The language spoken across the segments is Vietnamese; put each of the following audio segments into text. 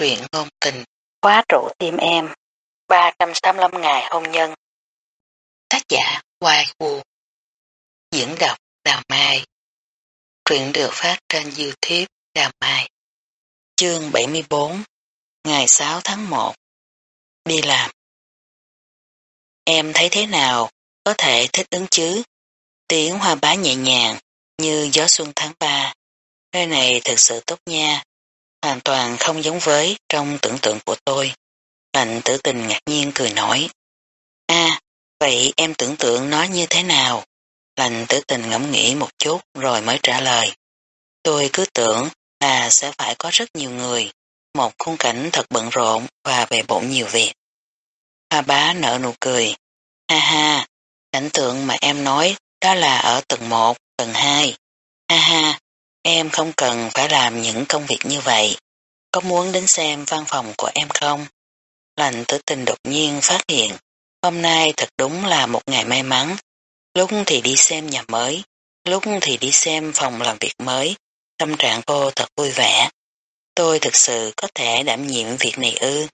truyện ngôn tình, khóa trụ tim em, 385 ngày hôn nhân. Tác giả Hoài Vũ Diễn đọc Đào Mai Truyện được phát trên Youtube Đào Mai Chương 74 Ngày 6 tháng 1 Đi làm Em thấy thế nào? Có thể thích ứng chứ? Tiếng hoa bá nhẹ nhàng như gió xuân tháng 3. Nơi này thật sự tốt nha hoàn toàn không giống với trong tưởng tượng của tôi. Lạnh tử tình ngạc nhiên cười nói. a vậy em tưởng tượng nó như thế nào? Lạnh tử tình ngẫm nghĩ một chút rồi mới trả lời. Tôi cứ tưởng là sẽ phải có rất nhiều người, một khung cảnh thật bận rộn và bề bộn nhiều việc. Hoa bá nở nụ cười. Ha ha, cảnh tượng mà em nói đó là ở tầng 1, tầng 2. Ha ha, Em không cần phải làm những công việc như vậy. Có muốn đến xem văn phòng của em không? Lành tử tình đột nhiên phát hiện, hôm nay thật đúng là một ngày may mắn. Lúc thì đi xem nhà mới, lúc thì đi xem phòng làm việc mới, tâm trạng cô thật vui vẻ. Tôi thực sự có thể đảm nhiệm việc này ư.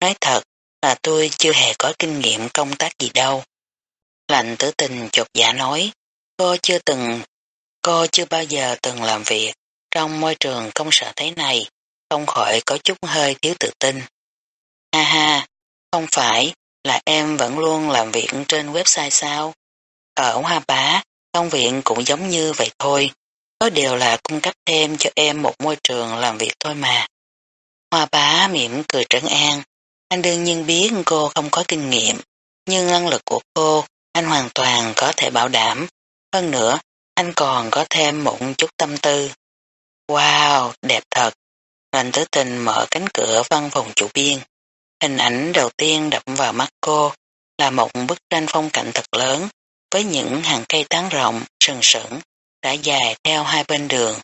Nói thật là tôi chưa hề có kinh nghiệm công tác gì đâu. Lạnh tử tình chột dạ nói, cô chưa từng Cô chưa bao giờ từng làm việc trong môi trường công sở thế này, không khỏi có chút hơi thiếu tự tin. Ha ha, không phải là em vẫn luôn làm việc trên website sao? Ở Hoa Bá, công việc cũng giống như vậy thôi, có điều là cung cấp thêm cho em một môi trường làm việc thôi mà. Hoa Bá mỉm cười trấn an, anh đương nhiên biết cô không có kinh nghiệm, nhưng năng lực của cô anh hoàn toàn có thể bảo đảm. Hơn nữa, anh còn có thêm một chút tâm tư. Wow, đẹp thật. Lành tử tình mở cánh cửa văn phòng chủ biên. Hình ảnh đầu tiên đập vào mắt cô là một bức tranh phong cảnh thật lớn với những hàng cây tán rộng, sừng sững, đã dài theo hai bên đường.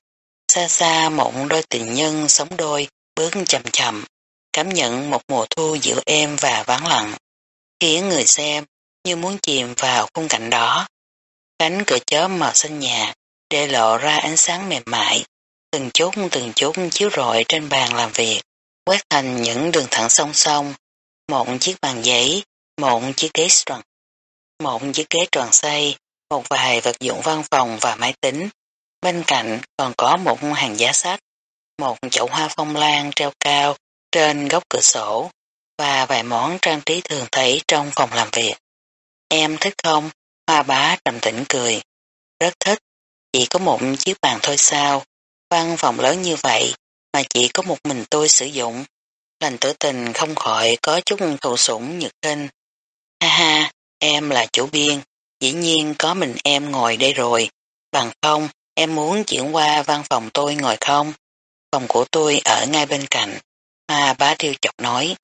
Xa xa một đôi tình nhân sống đôi bước chậm chậm, cảm nhận một mùa thu dịu êm và vắng lặng, khiến người xem như muốn chìm vào khung cảnh đó. Cánh cửa chớp màu xanh nhạt để lộ ra ánh sáng mềm mại, từng chút từng chút chiếu rọi trên bàn làm việc, quét thành những đường thẳng song song, một chiếc bàn giấy, một chiếc ghế tròn, một chiếc ghế tròn xây, một vài vật dụng văn phòng và máy tính. Bên cạnh còn có một hàng giá sách, một chậu hoa phong lan treo cao trên góc cửa sổ và vài món trang trí thường thấy trong phòng làm việc. Em thích không? Hoa bá trầm tĩnh cười. Rất thích, chỉ có một chiếc bàn thôi sao, văn phòng lớn như vậy mà chỉ có một mình tôi sử dụng. Lành tử tình không khỏi có chút thụ sủng nhược kinh. Ha ha, em là chủ biên, dĩ nhiên có mình em ngồi đây rồi. Bằng không, em muốn chuyển qua văn phòng tôi ngồi không? Phòng của tôi ở ngay bên cạnh. Hoa bá tiêu chọc nói.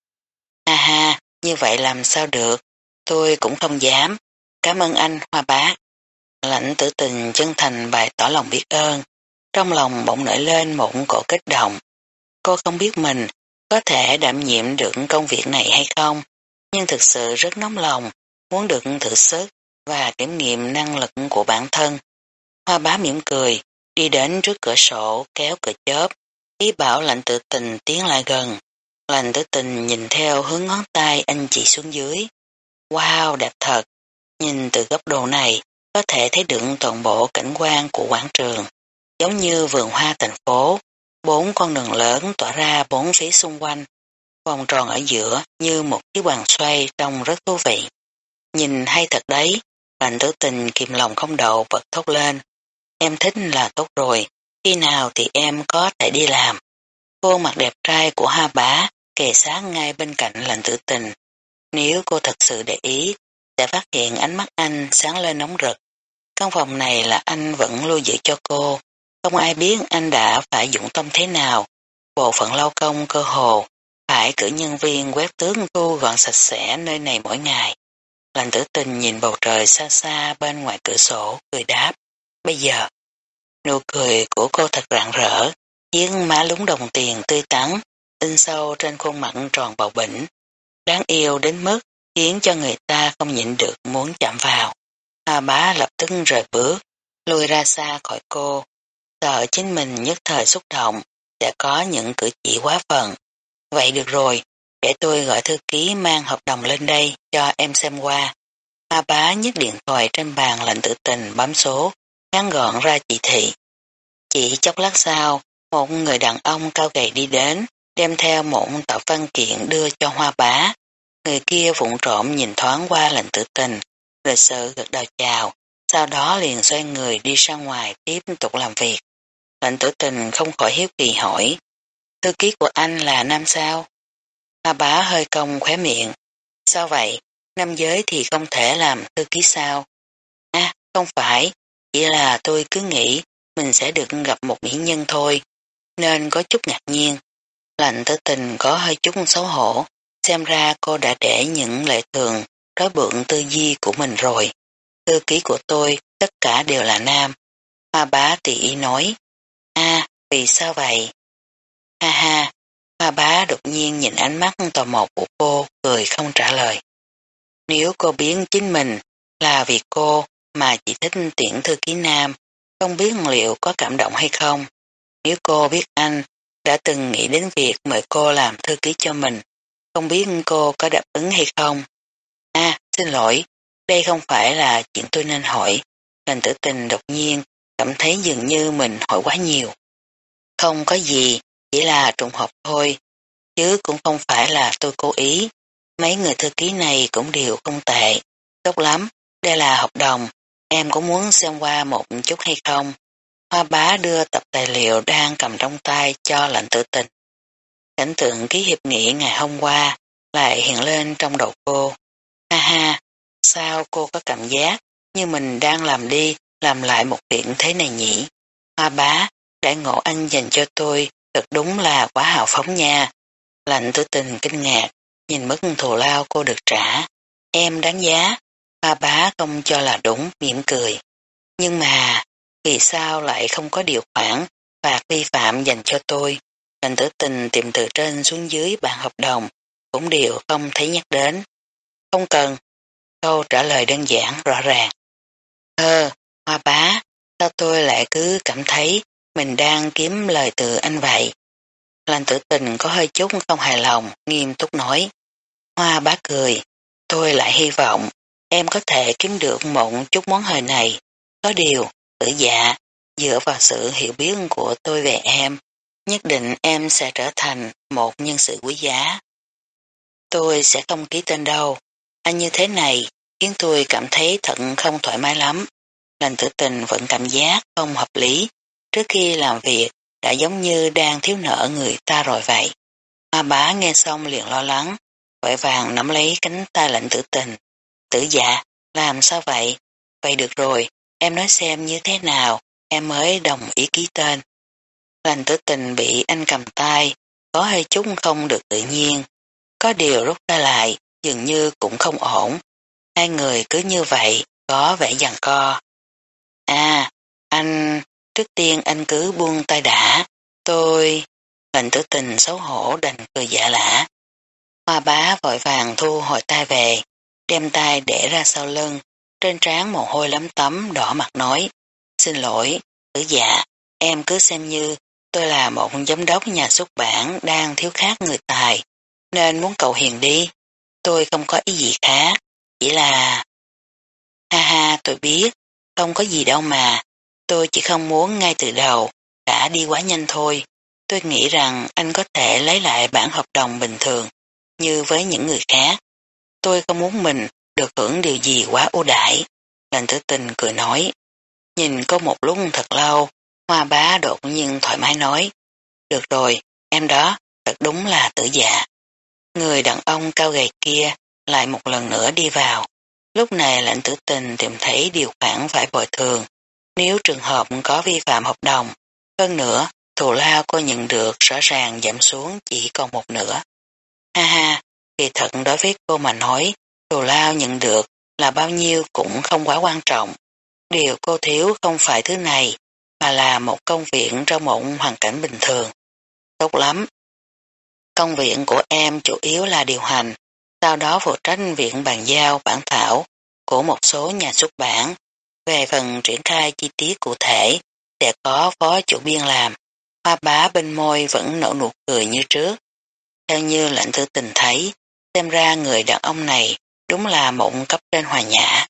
Ha ha, như vậy làm sao được? Tôi cũng không dám. Cảm ơn anh, Hoa bá. Lãnh tử tình chân thành bày tỏ lòng biết ơn. Trong lòng bỗng nổi lên một cổ kích động. Cô không biết mình có thể đảm nhiệm được công việc này hay không, nhưng thực sự rất nóng lòng, muốn được thử sức và kiểm nghiệm năng lực của bản thân. Hoa bá mỉm cười, đi đến trước cửa sổ kéo cửa chớp, ý bảo lạnh tự tình tiến lại gần. Lạnh tử tình nhìn theo hướng ngón tay anh chỉ xuống dưới. Wow, đẹp thật! Nhìn từ góc độ này, có thể thấy được toàn bộ cảnh quan của quảng trường, giống như vườn hoa thành phố, bốn con đường lớn tỏa ra bốn phía xung quanh, vòng tròn ở giữa như một chiếc bàn xoay trông rất thú vị. Nhìn hay thật đấy, lạnh tử tình kìm lòng không đậu bật thốt lên. Em thích là tốt rồi, khi nào thì em có thể đi làm. Khuôn mặt đẹp trai của ha bá kề sát ngay bên cạnh lạnh tử tình. Nếu cô thật sự để ý, sẽ phát hiện ánh mắt anh sáng lên nóng rực. Căn phòng này là anh vẫn lưu giữ cho cô. Không ai biết anh đã phải dụng tâm thế nào. Bộ phận lau công cơ hồ, phải cử nhân viên quét tướng thu gọn sạch sẽ nơi này mỗi ngày. Lành tử tình nhìn bầu trời xa xa bên ngoài cửa sổ, cười đáp. Bây giờ, nụ cười của cô thật rạng rỡ, chiếc má lúng đồng tiền tươi tắn, in sâu trên khuôn mặt tròn bầu bỉnh. Đáng yêu đến mức khiến cho người ta không nhịn được muốn chạm vào. Hà bá lập tức rời bước, lùi ra xa khỏi cô, sợ chính mình nhất thời xúc động, sẽ có những cử chỉ quá phần. vậy được rồi, để tôi gọi thư ký mang hợp đồng lên đây cho em xem qua. A bá nhấc điện thoại trên bàn lệnh tự tình bấm số, ngắn gọn ra chỉ thị. Chỉ chốc lát sau, một người đàn ông cao gầy đi đến, đem theo một tập văn kiện đưa cho hoa bá. Người kia vụng trộm nhìn thoáng qua lệnh tử tình, lịch sự gật đầu chào, sau đó liền xoay người đi ra ngoài tiếp tục làm việc. Lệnh tử tình không khỏi hiếu kỳ hỏi, thư ký của anh là nam sao? Hoa bá hơi cong khóe miệng, sao vậy? Nam giới thì không thể làm thư ký sao? À, không phải, chỉ là tôi cứ nghĩ mình sẽ được gặp một mỹ nhân thôi, nên có chút ngạc nhiên. Lạnh tử tình có hơi chút xấu hổ, xem ra cô đã để những lệ thường trói bượng tư duy của mình rồi. Thư ký của tôi, tất cả đều là nam. Hoa bá tỉ ý nói, a vì sao vậy? Ha ha, hoa bá đột nhiên nhìn ánh mắt tò mò của cô, cười không trả lời. Nếu cô biến chính mình là vì cô mà chỉ thích tiễn thư ký nam, không biết liệu có cảm động hay không. Nếu cô biết anh đã từng nghĩ đến việc mời cô làm thư ký cho mình, không biết cô có đáp ứng hay không. À, xin lỗi, đây không phải là chuyện tôi nên hỏi. Lành tử tình đột nhiên cảm thấy dường như mình hỏi quá nhiều. Không có gì, chỉ là trùng hợp thôi, chứ cũng không phải là tôi cố ý. Mấy người thư ký này cũng đều không tệ. Tốt lắm, đây là hợp đồng, em có muốn xem qua một chút hay không? Hoa bá đưa tập tài liệu đang cầm trong tay cho lệnh tử tình. Cảnh tượng ký hiệp nghị ngày hôm qua lại hiện lên trong đầu cô. Ha ha, sao cô có cảm giác như mình đang làm đi, làm lại một chuyện thế này nhỉ? Hoa bá, đại ngộ anh dành cho tôi thật đúng là quá hào phóng nha. Lạnh tử tình kinh ngạc, nhìn mức thù lao cô được trả. Em đáng giá. Hoa bá không cho là đúng, mỉm cười. Nhưng mà, vì sao lại không có điều khoản phạt vi phạm dành cho tôi? Lệnh tử tình tìm từ trên xuống dưới bản hợp đồng, cũng đều không thấy nhắc đến. Không cần. Câu trả lời đơn giản, rõ ràng. Ờ, hoa bá, sao tôi lại cứ cảm thấy mình đang kiếm lời từ anh vậy? Lành tử tình có hơi chút không hài lòng, nghiêm túc nói. Hoa bá cười, tôi lại hy vọng em có thể kiếm được một chút món hời này. Có điều, tử dạ, dựa vào sự hiểu biết của tôi về em, nhất định em sẽ trở thành một nhân sự quý giá. Tôi sẽ không ký tên đâu, anh như thế này khiến tôi cảm thấy thận không thoải mái lắm. Lành tử tình vẫn cảm giác không hợp lý, trước khi làm việc đã giống như đang thiếu nợ người ta rồi vậy. Hoa bá nghe xong liền lo lắng, vội vàng nắm lấy cánh tay lệnh tử tình. Tử dạ, làm sao vậy? Vậy được rồi, em nói xem như thế nào, em mới đồng ý ký tên. Lành tử tình bị anh cầm tay, có hơi chút không được tự nhiên. Có điều rút ra lại, dường như cũng không ổn. Hai người cứ như vậy, có vẻ giằng co. À, anh, trước tiên anh cứ buông tay đã. Tôi, lệnh tử tình xấu hổ đành cười giả lả. Hoa bá vội vàng thu hồi tay về, đem tay để ra sau lưng, trên trán mồ hôi lắm tấm đỏ mặt nói. Xin lỗi, tử dạ, em cứ xem như tôi là một giám đốc nhà xuất bản đang thiếu khác người tài, nên muốn cầu hiền đi. Tôi không có ý gì khác, chỉ là... Ha ha, tôi biết, không có gì đâu mà, tôi chỉ không muốn ngay từ đầu, đã đi quá nhanh thôi. Tôi nghĩ rằng anh có thể lấy lại bản hợp đồng bình thường, như với những người khác. Tôi không muốn mình được hưởng điều gì quá ưu đãi. Lành tử tình cười nói. Nhìn cô một lúc thật lâu, hoa bá đột nhiên thoải mái nói. Được rồi, em đó, thật đúng là tử dạ. Người đàn ông cao gầy kia lại một lần nữa đi vào. Lúc này lệnh tử tình tìm thấy điều khoản phải bồi thường. Nếu trường hợp có vi phạm hợp đồng, hơn nữa, thù lao cô nhận được rõ ràng giảm xuống chỉ còn một nửa. Ha ha, kỳ thật đối với cô mà nói, thù lao nhận được là bao nhiêu cũng không quá quan trọng. Điều cô thiếu không phải thứ này, mà là một công viện trong một hoàn cảnh bình thường. Tốt lắm. Công viện của em chủ yếu là điều hành, sau đó phụ trách viện bàn giao bản thảo của một số nhà xuất bản. Về phần triển khai chi tiết cụ thể, sẽ có phó chủ biên làm. Hoa bá bên môi vẫn nở nụ cười như trước. theo như lãnh thư tình thấy, xem ra người đàn ông này đúng là một cấp trên hòa nhã.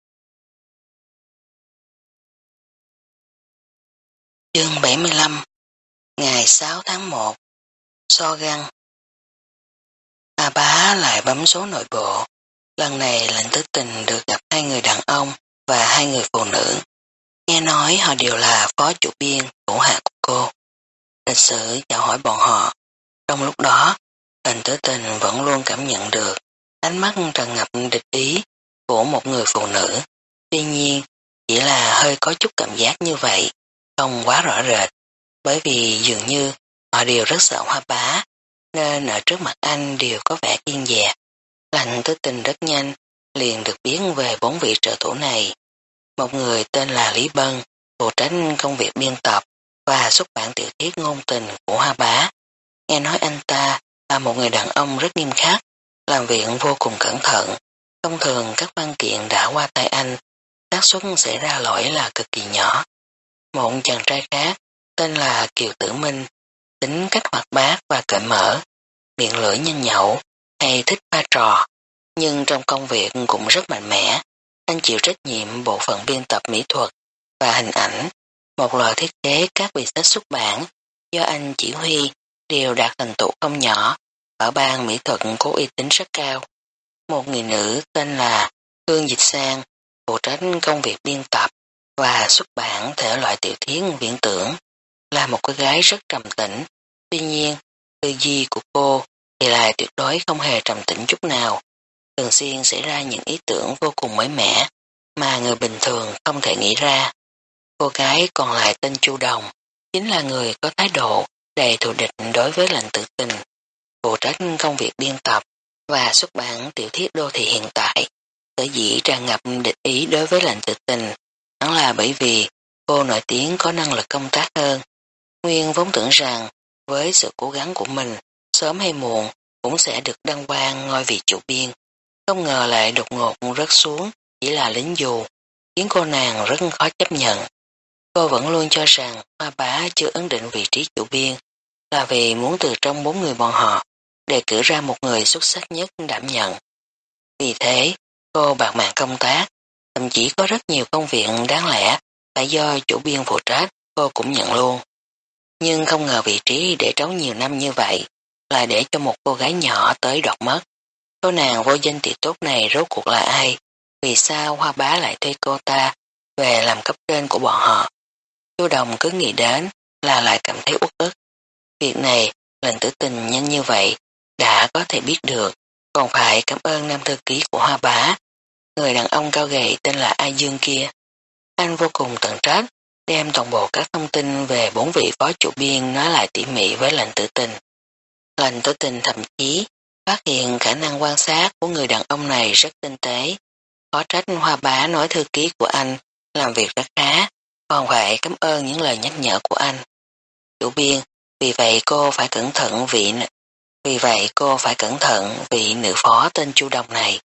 Chương 75 Ngày 6 tháng 1 So găng A bá lại bấm số nội bộ. Lần này lệnh tứ tình được gặp hai người đàn ông và hai người phụ nữ. Nghe nói họ đều là phó chủ biên, thủ hạ của cô. Lịch sử chào hỏi bọn họ. Trong lúc đó, lệnh tứ tình vẫn luôn cảm nhận được ánh mắt tràn ngập địch ý của một người phụ nữ. Tuy nhiên, chỉ là hơi có chút cảm giác như vậy, không quá rõ rệt, bởi vì dường như họ đều rất sợ hoa bá, nên ở trước mặt anh đều có vẻ kiên dè. Lành tới tình rất nhanh, liền được biến về bốn vị trợ thủ này. Một người tên là Lý Bân, phụ trách công việc biên tập và xuất bản tiểu thuyết ngôn tình của Hoa Bá. Nghe nói anh ta là một người đàn ông rất nghiêm khắc, làm việc vô cùng cẩn thận. Thông thường các văn kiện đã qua tay anh, xác suất xảy ra lỗi là cực kỳ nhỏ. Một chàng trai khác, tên là Kiều Tử Minh, tính cách hoạt bát và cởi mở, miệng lưỡi nhanh nhậu, hay thích ba trò, nhưng trong công việc cũng rất mạnh mẽ. Anh chịu trách nhiệm bộ phận biên tập mỹ thuật và hình ảnh, một lò thiết kế các vị sách xuất bản do anh chỉ huy đều đạt thành tựu không nhỏ ở bang mỹ thuật có uy tín rất cao. Một người nữ tên là Hương Dịch Sang phụ trách công việc biên tập và xuất bản thể loại tiểu thuyết viễn tưởng là một cô gái rất trầm tĩnh. Tuy nhiên, tư duy của cô thì lại tuyệt đối không hề trầm tĩnh chút nào. Thường xuyên xảy ra những ý tưởng vô cùng mới mẻ mà người bình thường không thể nghĩ ra. Cô gái còn lại tên Chu Đồng, chính là người có thái độ đầy thù địch đối với lệnh tự tình, phụ trách công việc biên tập và xuất bản tiểu thuyết đô thị hiện tại. Sở dĩ tràn ngập địch ý đối với lệnh tự tình, hẳn là bởi vì cô nổi tiếng có năng lực công tác hơn. Nguyên vốn tưởng rằng với sự cố gắng của mình, sớm hay muộn cũng sẽ được đăng quang ngôi vị chủ biên. Không ngờ lại đột ngột rớt xuống chỉ là lính dù, khiến cô nàng rất khó chấp nhận. Cô vẫn luôn cho rằng hoa bá chưa ấn định vị trí chủ biên là vì muốn từ trong bốn người bọn họ đề cử ra một người xuất sắc nhất đảm nhận. Vì thế, cô bạc mạng công tác, thậm chí có rất nhiều công việc đáng lẽ phải do chủ biên phụ trách, cô cũng nhận luôn. Nhưng không ngờ vị trí để trống nhiều năm như vậy, là để cho một cô gái nhỏ tới đoạt mất. Cô nàng vô danh tỷ tốt này rốt cuộc là ai? Vì sao hoa bá lại thuê cô ta về làm cấp trên của bọn họ? chú đồng cứ nghĩ đến là lại cảm thấy uất ức. Việc này, lần tử tình nhanh như vậy, đã có thể biết được, còn phải cảm ơn nam thư ký của hoa bá. Người đàn ông cao gầy tên là A Dương kia. Anh vô cùng tận trách, đem toàn bộ các thông tin về bốn vị phó chủ biên nói lại tỉ mỉ với lệnh tử tình. Lệnh tử tình thậm chí phát hiện khả năng quan sát của người đàn ông này rất tinh tế. khó trách hoa bá nói thư ký của anh làm việc rất khá, còn phải cảm ơn những lời nhắc nhở của anh. Chủ biên, vì vậy cô phải cẩn thận vị vì vậy cô phải cẩn thận vị nữ phó tên Chu Đồng này.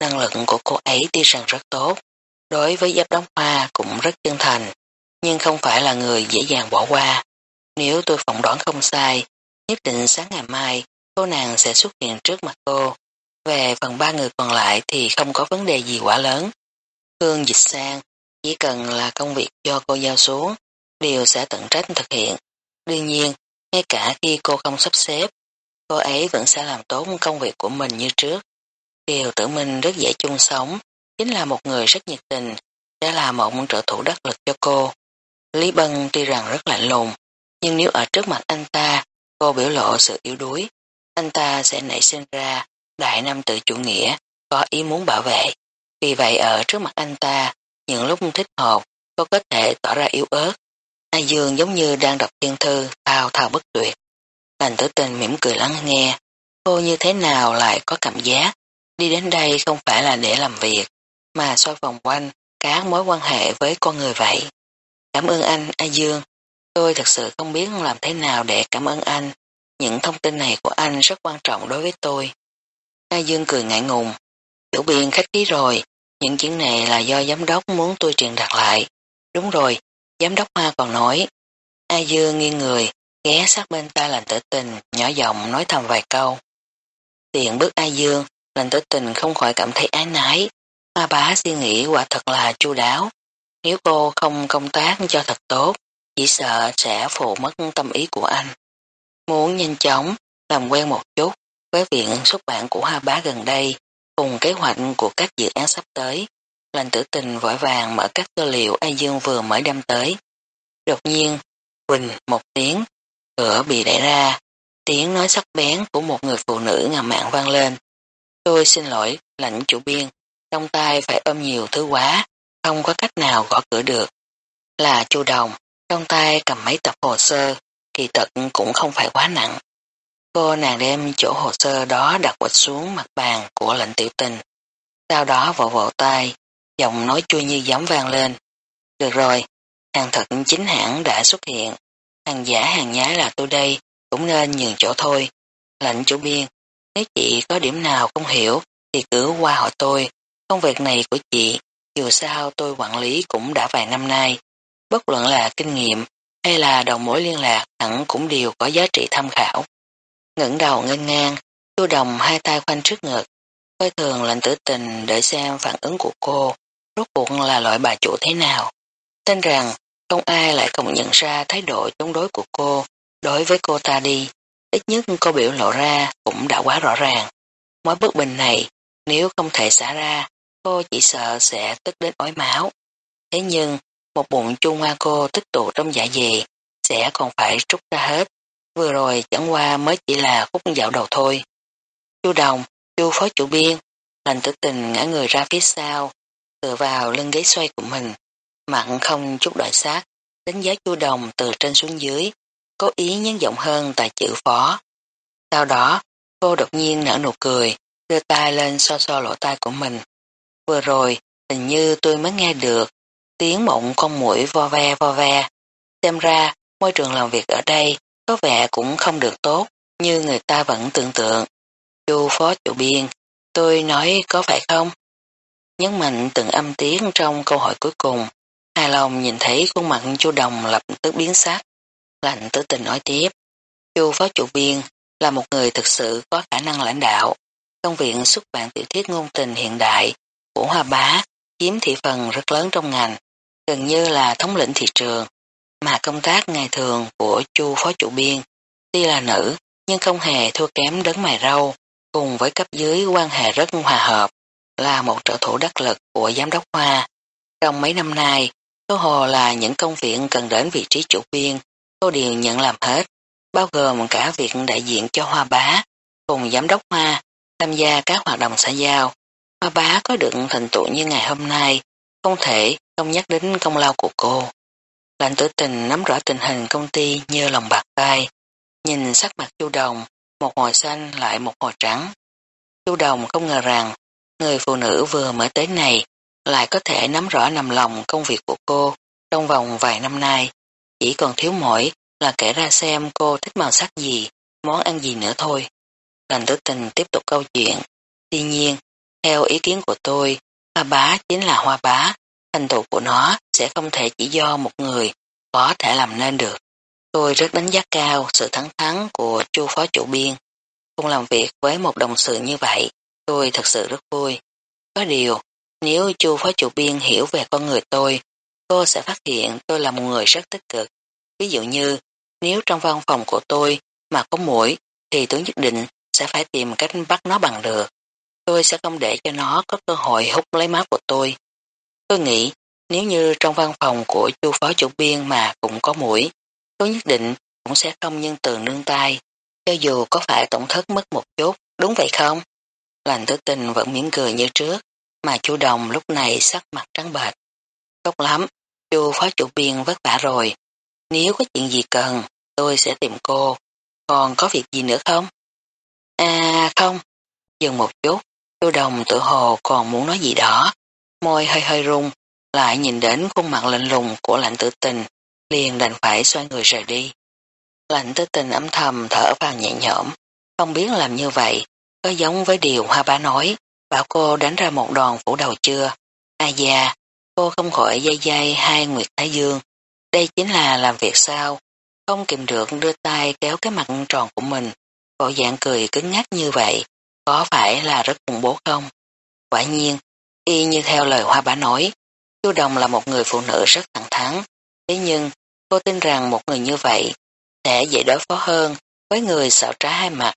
Năng lực của cô ấy tuy rằng rất tốt, đối với giáp đóng hoa cũng rất chân thành, nhưng không phải là người dễ dàng bỏ qua. Nếu tôi phỏng đoán không sai, nhất định sáng ngày mai cô nàng sẽ xuất hiện trước mặt cô. Về phần ba người còn lại thì không có vấn đề gì quá lớn. Hương dịch sang, chỉ cần là công việc do cô giao xuống, đều sẽ tận trách thực hiện. Đương nhiên, ngay cả khi cô không sắp xếp, cô ấy vẫn sẽ làm tốt công việc của mình như trước. Điều tự mình rất dễ chung sống, chính là một người rất nhiệt tình, sẽ là một trợ thủ đắc lực cho cô. Lý Bân tuy rằng rất lạnh lùng, nhưng nếu ở trước mặt anh ta, cô biểu lộ sự yếu đuối, anh ta sẽ nảy sinh ra đại nam tự chủ nghĩa, có ý muốn bảo vệ. Vì vậy ở trước mặt anh ta, những lúc thích hợp, cô có thể tỏ ra yếu ớt. A Dương giống như đang đọc thiên thư, thao thao bất tuyệt. Lành tử tình mỉm cười lắng nghe, cô như thế nào lại có cảm giác, đi đến đây không phải là để làm việc, mà xoay vòng quanh các mối quan hệ với con người vậy. Cảm ơn anh, A Dương. Tôi thật sự không biết làm thế nào để cảm ơn anh. Những thông tin này của anh rất quan trọng đối với tôi. A Dương cười ngại ngùng. Chủ biên khách khí rồi, những chuyện này là do giám đốc muốn tôi truyền đạt lại. Đúng rồi, giám đốc Hoa còn nói. A Dương nghiêng người, ghé sát bên ta làm tử tình, nhỏ giọng nói thầm vài câu. Tiện bước a dương, lệnh tử tình không khỏi cảm thấy ái nái. Hoa bá suy nghĩ quả thật là chu đáo. Nếu cô không công tác cho thật tốt, chỉ sợ sẽ phụ mất tâm ý của anh. Muốn nhanh chóng làm quen một chút với viện xuất bản của Hoa Bá gần đây cùng kế hoạch của các dự án sắp tới. Lành tử tình vội vàng mở các tư liệu A Dương vừa mới đem tới. Đột nhiên, quỳnh một tiếng, cửa bị đẩy ra, tiếng nói sắc bén của một người phụ nữ ngầm mạng vang lên. Tôi xin lỗi, lãnh chủ biên, trong tay phải ôm nhiều thứ quá, không có cách nào gõ cửa được. Là chu đồng, trong tay cầm mấy tập hồ sơ, kỳ tật cũng không phải quá nặng. Cô nàng đem chỗ hồ sơ đó đặt quạch xuống mặt bàn của lệnh tiểu tình. Sau đó vỗ vỗ tay, giọng nói chua như giấm vang lên. Được rồi, hàng thật chính hãng đã xuất hiện. Hàng giả hàng nhái là tôi đây, cũng nên nhường chỗ thôi. Lệnh chủ biên, nếu chị có điểm nào không hiểu thì cứ qua hỏi tôi. Công việc này của chị, dù sao tôi quản lý cũng đã vài năm nay. Bất luận là kinh nghiệm hay là đầu mối liên lạc hẳn cũng đều có giá trị tham khảo. ngẩng đầu ngân ngang, chu đồng hai tay khoanh trước ngực, coi thường lệnh tử tình để xem phản ứng của cô, rốt cuộc là loại bà chủ thế nào. Tin rằng không ai lại không nhận ra thái độ chống đối của cô đối với cô ta đi, ít nhất cô biểu lộ ra cũng đã quá rõ ràng. Mối bất bình này, nếu không thể xả ra, cô chỉ sợ sẽ tức đến ói máu. Thế nhưng, một bụng chung hoa cô tích tụ trong dạ dày, sẽ còn phải trút ra hết. Vừa rồi chẳng qua mới chỉ là khúc dạo đầu thôi. Chu Đồng, chu phó chủ biên, lành tử tình ngã người ra phía sau, tựa vào lưng ghế xoay của mình, mặn không chút đợi sát, đánh giá chu Đồng từ trên xuống dưới, cố ý nhấn giọng hơn tại chữ phó. Sau đó, cô đột nhiên nở nụ cười, đưa tay lên so so lỗ tai của mình. Vừa rồi, hình như tôi mới nghe được tiếng mộng con mũi vo ve vo ve. Xem ra, môi trường làm việc ở đây có vẻ cũng không được tốt như người ta vẫn tưởng tượng. Chu phó chủ biên, tôi nói có phải không? Nhấn mạnh từng âm tiếng trong câu hỏi cuối cùng. Hài lòng nhìn thấy khuôn mặt chu đồng lập tức biến sắc. Lạnh tử tình nói tiếp. Chu phó chủ biên là một người thực sự có khả năng lãnh đạo. Công viện xuất bản tiểu thuyết ngôn tình hiện đại của Hoa Bá chiếm thị phần rất lớn trong ngành, gần như là thống lĩnh thị trường, mà công tác ngày thường của chu phó chủ biên, tuy là nữ nhưng không hề thua kém đấng mày râu, cùng với cấp dưới quan hệ rất hòa hợp, là một trợ thủ đắc lực của giám đốc Hoa. Trong mấy năm nay, cơ hồ là những công việc cần đến vị trí chủ biên, cô đều nhận làm hết, bao gồm cả việc đại diện cho Hoa Bá, cùng giám đốc Hoa, tham gia các hoạt động xã giao. Hoa Bá có được thành tựu như ngày hôm nay, không thể không nhắc đến công lao của cô. Lạnh tử tình nắm rõ tình hình công ty như lòng bạc tay, nhìn sắc mặt chu đồng, một hồi xanh lại một hồi trắng. Chu đồng không ngờ rằng, người phụ nữ vừa mới tới này lại có thể nắm rõ nằm lòng công việc của cô trong vòng vài năm nay. Chỉ còn thiếu mỗi là kể ra xem cô thích màu sắc gì, món ăn gì nữa thôi. Lành tử tình tiếp tục câu chuyện. Tuy nhiên, theo ý kiến của tôi, hoa bá chính là hoa bá, thành tựu của nó sẽ không thể chỉ do một người có thể làm nên được. Tôi rất đánh giá cao sự thắng thắng của chu phó chủ biên. Cùng làm việc với một đồng sự như vậy, tôi thật sự rất vui. Có điều, nếu chu phó chủ biên hiểu về con người tôi, cô sẽ phát hiện tôi là một người rất tích cực. Ví dụ như, nếu trong văn phòng của tôi mà có mũi, thì tôi nhất định sẽ phải tìm cách bắt nó bằng được. Tôi sẽ không để cho nó có cơ hội hút lấy máu của tôi. Tôi nghĩ nếu như trong văn phòng của chu phó chủ biên mà cũng có mũi, tôi nhất định cũng sẽ không nhân từ nương tay, cho dù có phải tổn thất mất một chút, đúng vậy không? Lành tử tình vẫn miễn cười như trước, mà chu đồng lúc này sắc mặt trắng bệch. Tốt lắm, chu phó chủ biên vất vả rồi. Nếu có chuyện gì cần, tôi sẽ tìm cô. Còn có việc gì nữa không? À không, dừng một chút, chu đồng tự hồ còn muốn nói gì đó, môi hơi hơi rung, lại nhìn đến khuôn mặt lạnh lùng của lạnh tử tình, liền đành phải xoay người rời đi. Lạnh tử tình âm thầm thở vào nhẹ nhõm, không biết làm như vậy, có giống với điều hoa bá nói, bảo cô đánh ra một đòn phủ đầu chưa. Ai da, cô không khỏi dây dây hai Nguyệt Thái Dương, đây chính là làm việc sao, không kìm được đưa tay kéo cái mặt tròn của mình, bộ dạng cười cứng ngắc như vậy, có phải là rất khủng bố không? Quả nhiên, y như theo lời hoa bá nói, Chu Đồng là một người phụ nữ rất thẳng thắn, thế nhưng cô tin rằng một người như vậy sẽ dễ đối phó hơn với người sợ trái hai mặt.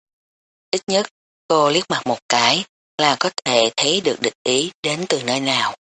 Ít nhất cô liếc mặt một cái là có thể thấy được địch ý đến từ nơi nào.